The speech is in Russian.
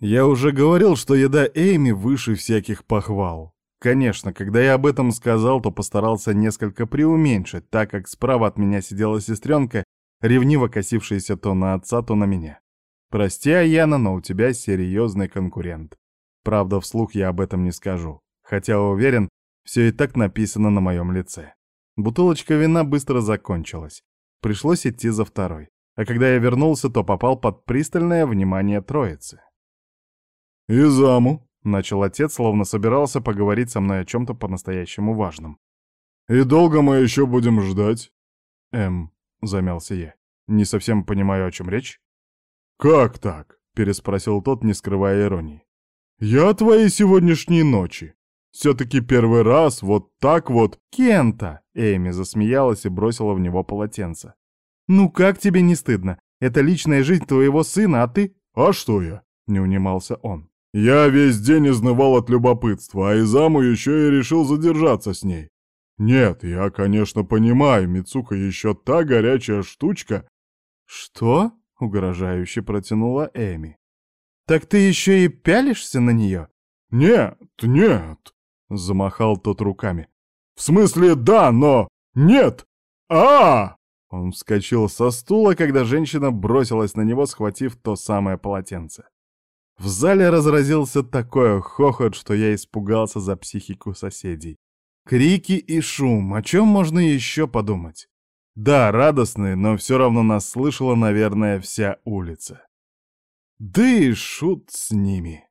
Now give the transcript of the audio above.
Я уже говорил, что еда Эйми выше всяких похвал. Конечно, когда я об этом сказал, то постарался несколько преуменьшить, так как справа от меня сидела сестренка, ревниво косившаяся то на отца, то на меня. «Прости, Аяна, но у тебя серьезный конкурент. Правда, вслух я об этом не скажу, хотя уверен, все и так написано на моем лице. Бутылочка вина быстро закончилась. Пришлось идти за второй. А когда я вернулся, то попал под пристальное внимание троицы. «Изаму», — начал отец, словно собирался поговорить со мной о чем-то по-настоящему важном. «И долго мы еще будем ждать?» «Эм», — замялся я. «Не совсем понимаю, о чем речь». «Как так?» — переспросил тот, не скрывая иронии. «Я твоей сегодняшней ночи. Все-таки первый раз вот так вот...» «Кента!» — Эми засмеялась и бросила в него полотенце. «Ну как тебе не стыдно? Это личная жизнь твоего сына, а ты...» «А что я?» — не унимался он. «Я весь день изнывал от любопытства, а Изаму еще и решил задержаться с ней. Нет, я, конечно, понимаю, Мицука еще та горячая штучка». «Что?» — угрожающе протянула Эми. «Так ты еще и пялишься на нее?» «Нет, нет», — замахал тот руками. «В смысле, да, но нет! а, -а, -а Он вскочил со стула, когда женщина бросилась на него, схватив то самое полотенце. В зале разразился такой хохот, что я испугался за психику соседей. Крики и шум, о чем можно еще подумать? Да, радостные, но все равно нас слышала, наверное, вся улица. Да и шут с ними.